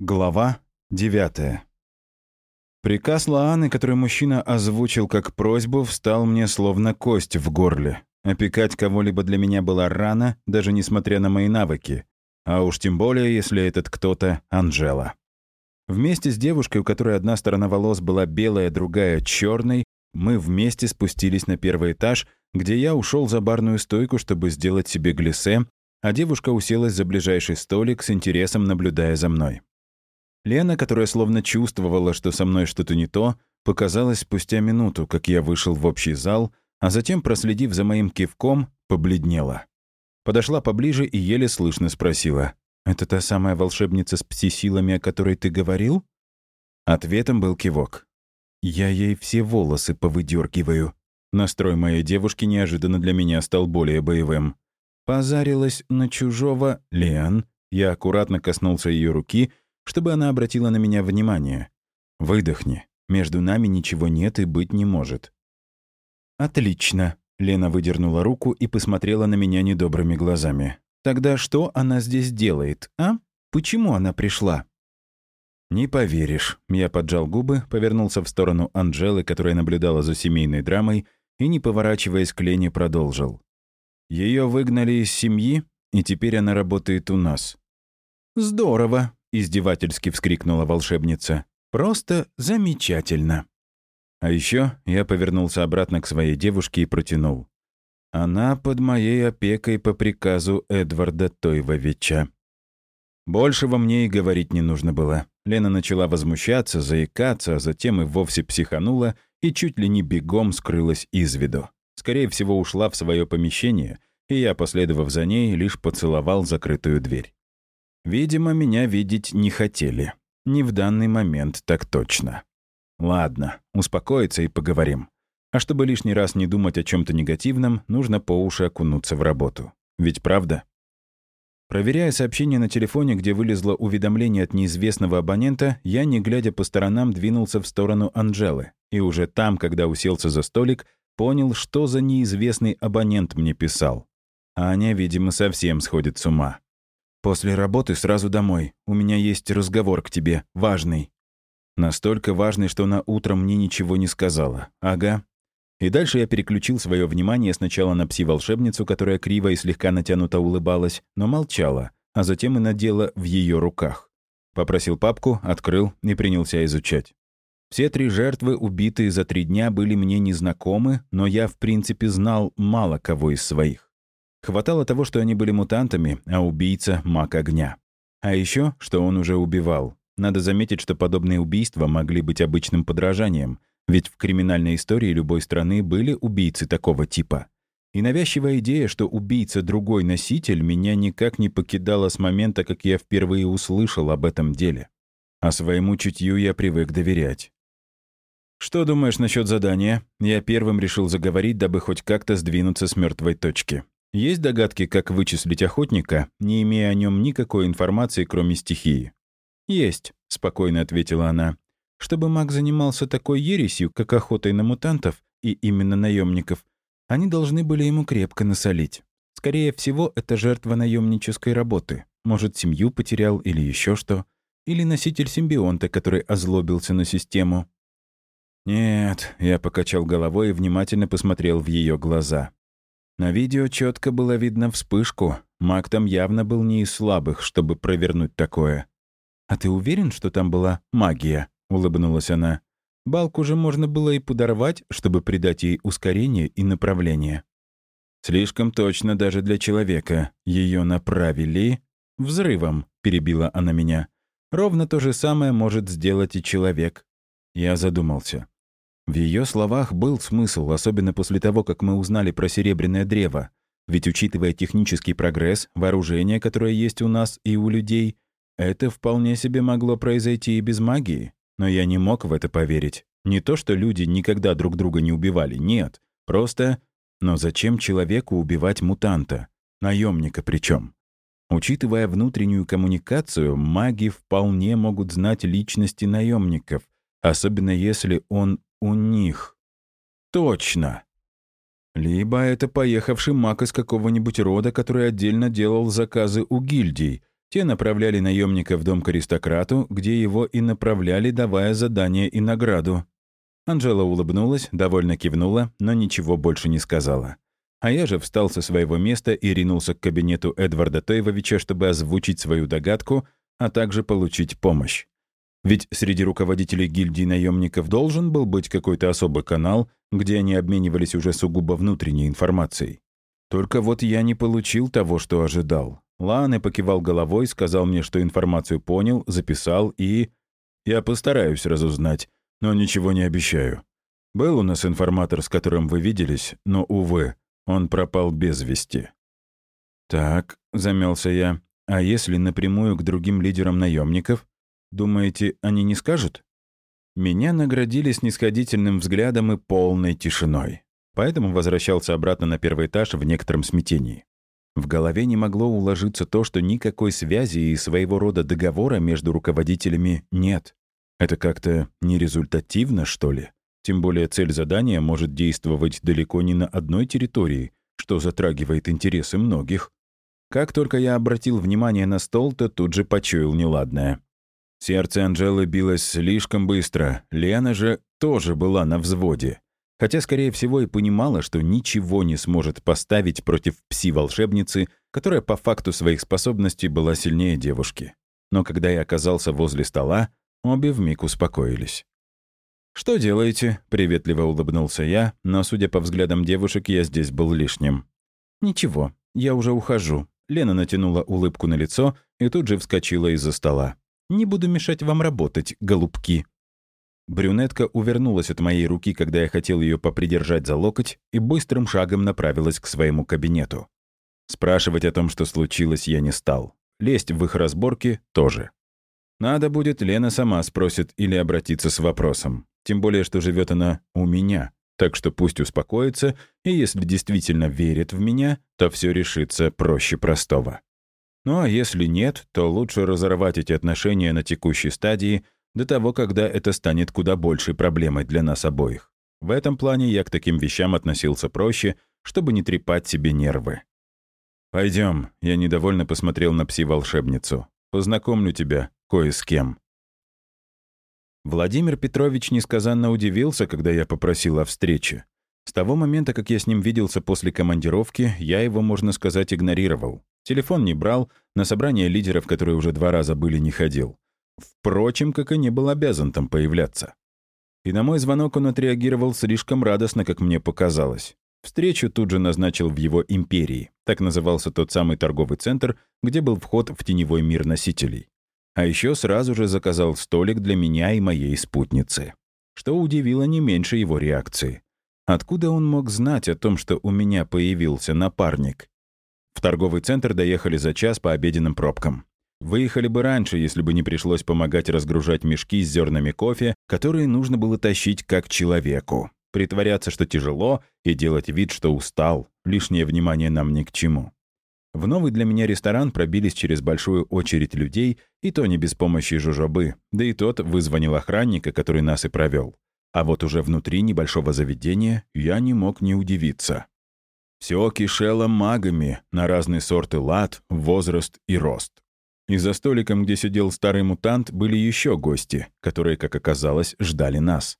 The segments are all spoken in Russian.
Глава 9 Приказ Лааны, который мужчина озвучил как просьбу, встал мне словно кость в горле. Опекать кого-либо для меня было рано, даже несмотря на мои навыки. А уж тем более, если этот кто-то — Анжела. Вместе с девушкой, у которой одна сторона волос была белая, другая — черной, мы вместе спустились на первый этаж, где я ушел за барную стойку, чтобы сделать себе глиссе, а девушка уселась за ближайший столик с интересом, наблюдая за мной. Лена, которая словно чувствовала, что со мной что-то не то, показалась спустя минуту, как я вышел в общий зал, а затем, проследив за моим кивком, побледнела. Подошла поближе и еле слышно спросила. «Это та самая волшебница с пси-силами, о которой ты говорил?» Ответом был кивок. «Я ей все волосы повыдергиваю». Настрой моей девушки неожиданно для меня стал более боевым. Позарилась на чужого Лен. Я аккуратно коснулся ее руки — чтобы она обратила на меня внимание. «Выдохни. Между нами ничего нет и быть не может». «Отлично», — Лена выдернула руку и посмотрела на меня недобрыми глазами. «Тогда что она здесь делает, а? Почему она пришла?» «Не поверишь». Я поджал губы, повернулся в сторону Анжелы, которая наблюдала за семейной драмой, и, не поворачиваясь к Лене, продолжил. Ее выгнали из семьи, и теперь она работает у нас». «Здорово», издевательски вскрикнула волшебница. «Просто замечательно!» А еще я повернулся обратно к своей девушке и протянул. Она под моей опекой по приказу Эдварда Тойвовича. Большего мне и говорить не нужно было. Лена начала возмущаться, заикаться, а затем и вовсе психанула и чуть ли не бегом скрылась из виду. Скорее всего, ушла в свое помещение, и я, последовав за ней, лишь поцеловал закрытую дверь. Видимо, меня видеть не хотели. Не в данный момент так точно. Ладно, успокоиться и поговорим. А чтобы лишний раз не думать о чем то негативном, нужно по уши окунуться в работу. Ведь правда? Проверяя сообщение на телефоне, где вылезло уведомление от неизвестного абонента, я, не глядя по сторонам, двинулся в сторону Анжелы. И уже там, когда уселся за столик, понял, что за неизвестный абонент мне писал. Аня, видимо, совсем сходит с ума. «После работы сразу домой. У меня есть разговор к тебе, важный». Настолько важный, что она утром мне ничего не сказала. Ага. И дальше я переключил свое внимание сначала на пси-волшебницу, которая криво и слегка натянуто улыбалась, но молчала, а затем и надела в ее руках. Попросил папку, открыл и принялся изучать. Все три жертвы, убитые за три дня, были мне незнакомы, но я, в принципе, знал мало кого из своих. Хватало того, что они были мутантами, а убийца — маг огня. А еще, что он уже убивал. Надо заметить, что подобные убийства могли быть обычным подражанием, ведь в криминальной истории любой страны были убийцы такого типа. И навязчивая идея, что убийца — другой носитель, меня никак не покидала с момента, как я впервые услышал об этом деле. А своему чутью я привык доверять. «Что думаешь насчет задания?» Я первым решил заговорить, дабы хоть как-то сдвинуться с мертвой точки. Есть догадки, как вычислить охотника, не имея о нем никакой информации, кроме стихии? «Есть», — спокойно ответила она. «Чтобы маг занимался такой ересью, как охотой на мутантов, и именно наемников, они должны были ему крепко насолить. Скорее всего, это жертва наемнической работы. Может, семью потерял или еще что. Или носитель симбионта, который озлобился на систему». «Нет», — я покачал головой и внимательно посмотрел в ее глаза. На видео четко было видно вспышку. Маг там явно был не из слабых, чтобы провернуть такое. «А ты уверен, что там была магия?» — улыбнулась она. «Балку же можно было и подорвать, чтобы придать ей ускорение и направление». «Слишком точно даже для человека. Ее направили...» «Взрывом», — перебила она меня. «Ровно то же самое может сделать и человек». Я задумался. В ее словах был смысл, особенно после того, как мы узнали про серебряное древо. Ведь, учитывая технический прогресс, вооружение, которое есть у нас и у людей, это вполне себе могло произойти и без магии. Но я не мог в это поверить. Не то, что люди никогда друг друга не убивали, нет. Просто... Но зачем человеку убивать мутанта? Наемника причем? Учитывая внутреннюю коммуникацию, маги вполне могут знать личности наемников, особенно если он у них. Точно. Либо это поехавший маг из какого-нибудь рода, который отдельно делал заказы у гильдий. Те направляли наемника в дом к аристократу, где его и направляли, давая задание и награду. Анжела улыбнулась, довольно кивнула, но ничего больше не сказала. А я же встал со своего места и ринулся к кабинету Эдварда Тойвовича, чтобы озвучить свою догадку, а также получить помощь. Ведь среди руководителей гильдии наемников должен был быть какой-то особый канал, где они обменивались уже сугубо внутренней информацией. Только вот я не получил того, что ожидал. Ланы покивал головой, сказал мне, что информацию понял, записал и... Я постараюсь разузнать, но ничего не обещаю. Был у нас информатор, с которым вы виделись, но, увы, он пропал без вести. «Так», — замялся я, — «а если напрямую к другим лидерам наемников? Думаете, они не скажут?» Меня наградили снисходительным взглядом и полной тишиной. Поэтому возвращался обратно на первый этаж в некотором смятении. В голове не могло уложиться то, что никакой связи и своего рода договора между руководителями нет. Это как-то нерезультативно, что ли? Тем более цель задания может действовать далеко не на одной территории, что затрагивает интересы многих. Как только я обратил внимание на стол, то тут же почуял неладное. Сердце Анжелы билось слишком быстро, Лена же тоже была на взводе. Хотя, скорее всего, и понимала, что ничего не сможет поставить против пси-волшебницы, которая по факту своих способностей была сильнее девушки. Но когда я оказался возле стола, обе вмиг успокоились. «Что делаете?» — приветливо улыбнулся я, но, судя по взглядам девушек, я здесь был лишним. «Ничего, я уже ухожу». Лена натянула улыбку на лицо и тут же вскочила из-за стола. «Не буду мешать вам работать, голубки». Брюнетка увернулась от моей руки, когда я хотел ее попридержать за локоть, и быстрым шагом направилась к своему кабинету. Спрашивать о том, что случилось, я не стал. Лезть в их разборки тоже. Надо будет, Лена сама спросит или обратиться с вопросом. Тем более, что живет она у меня. Так что пусть успокоится, и если действительно верит в меня, то все решится проще простого. Ну а если нет, то лучше разорвать эти отношения на текущей стадии до того, когда это станет куда большей проблемой для нас обоих. В этом плане я к таким вещам относился проще, чтобы не трепать себе нервы. Пойдем, я недовольно посмотрел на пси-волшебницу. «Познакомлю тебя кое с кем». Владимир Петрович несказанно удивился, когда я попросил о встрече. С того момента, как я с ним виделся после командировки, я его, можно сказать, игнорировал. Телефон не брал, на собрание лидеров, которые уже два раза были, не ходил. Впрочем, как и не был обязан там появляться. И на мой звонок он отреагировал слишком радостно, как мне показалось. Встречу тут же назначил в его империи. Так назывался тот самый торговый центр, где был вход в теневой мир носителей. А еще сразу же заказал столик для меня и моей спутницы. Что удивило не меньше его реакции. Откуда он мог знать о том, что у меня появился напарник? В торговый центр доехали за час по обеденным пробкам. Выехали бы раньше, если бы не пришлось помогать разгружать мешки с зернами кофе, которые нужно было тащить как человеку. Притворяться, что тяжело, и делать вид, что устал. Лишнее внимание нам ни к чему. В новый для меня ресторан пробились через большую очередь людей, и то не без помощи жужобы, да и тот вызвонил охранника, который нас и провел. А вот уже внутри небольшого заведения я не мог не удивиться. Все кишело магами на разные сорты лад, возраст и рост. И за столиком, где сидел старый мутант, были еще гости, которые, как оказалось, ждали нас.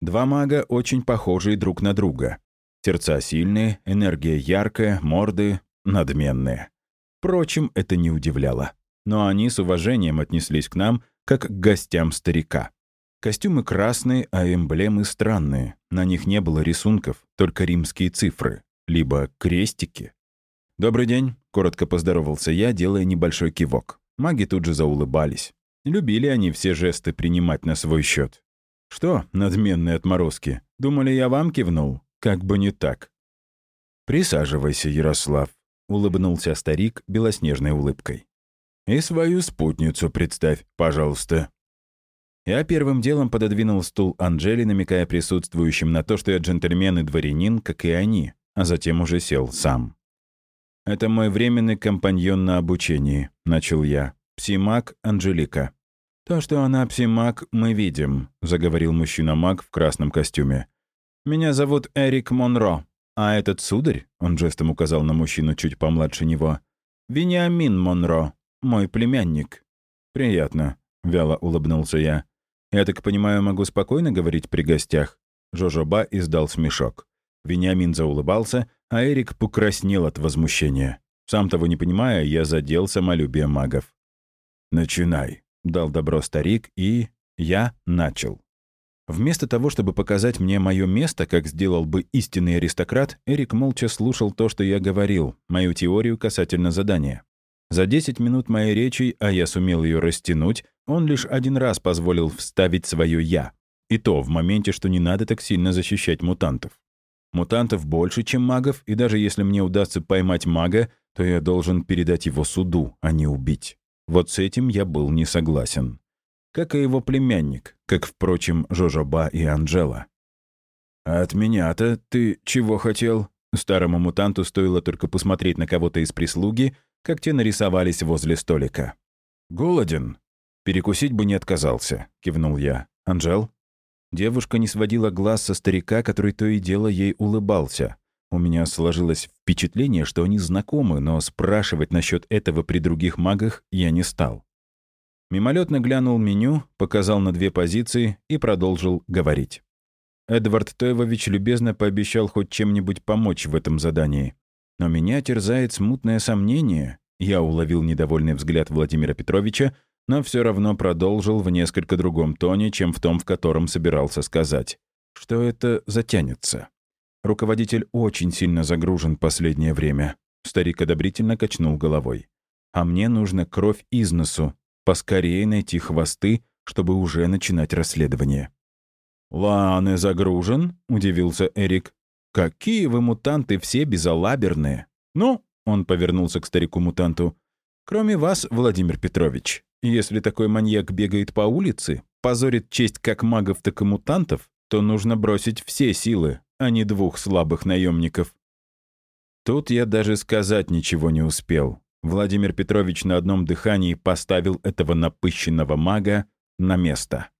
Два мага очень похожие друг на друга. Сердца сильные, энергия яркая, морды надменные. Впрочем, это не удивляло. Но они с уважением отнеслись к нам, как к гостям старика. Костюмы красные, а эмблемы странные. На них не было рисунков, только римские цифры, либо крестики. «Добрый день», — коротко поздоровался я, делая небольшой кивок. Маги тут же заулыбались. Любили они все жесты принимать на свой счет. «Что, надменные отморозки, думали, я вам кивнул? Как бы не так». «Присаживайся, Ярослав», улыбнулся старик белоснежной улыбкой. «И свою спутницу представь, пожалуйста». Я первым делом пододвинул стул Анжели, намекая присутствующим на то, что я джентльмен и дворянин, как и они, а затем уже сел сам. «Это мой временный компаньон на обучении», — начал я. «Псимак Анжелика». «То, что она псимак, мы видим», — заговорил мужчина-маг в красном костюме. «Меня зовут Эрик Монро. А этот сударь, он жестом указал на мужчину чуть помладше него, Вениамин Монро. мой племянник». «Приятно», — вяло улыбнулся я. «Я так понимаю, могу спокойно говорить при гостях?» Жожоба издал смешок. Вениамин заулыбался, а Эрик покраснел от возмущения. Сам того не понимая, я задел самолюбие магов. «Начинай», — дал добро старик, и я начал. Вместо того, чтобы показать мне мое место, как сделал бы истинный аристократ, Эрик молча слушал то, что я говорил, мою теорию касательно задания. За 10 минут моей речи, а я сумел ее растянуть, он лишь один раз позволил вставить свое «я». И то в моменте, что не надо так сильно защищать мутантов. Мутантов больше, чем магов, и даже если мне удастся поймать мага, то я должен передать его суду, а не убить. Вот с этим я был не согласен как и его племянник, как, впрочем, Жожоба и Анжела. «А от меня-то ты чего хотел?» Старому мутанту стоило только посмотреть на кого-то из прислуги, как те нарисовались возле столика. «Голоден?» «Перекусить бы не отказался», — кивнул я. «Анжел?» Девушка не сводила глаз со старика, который то и дело ей улыбался. У меня сложилось впечатление, что они знакомы, но спрашивать насчет этого при других магах я не стал. Мимолетно глянул меню, показал на две позиции и продолжил говорить. Эдвард Тойвович любезно пообещал хоть чем-нибудь помочь в этом задании. Но меня терзает смутное сомнение. Я уловил недовольный взгляд Владимира Петровича, но все равно продолжил в несколько другом тоне, чем в том, в котором собирался сказать. Что это затянется? Руководитель очень сильно загружен последнее время. Старик одобрительно качнул головой. А мне нужно кровь из носу, Поскорее найти хвосты, чтобы уже начинать расследование. «Ланы загружен?» — удивился Эрик. «Какие вы мутанты все безалаберные!» «Ну?» — он повернулся к старику-мутанту. «Кроме вас, Владимир Петрович, если такой маньяк бегает по улице, позорит честь как магов, так и мутантов, то нужно бросить все силы, а не двух слабых наемников». Тут я даже сказать ничего не успел. Владимир Петрович на одном дыхании поставил этого напыщенного мага на место.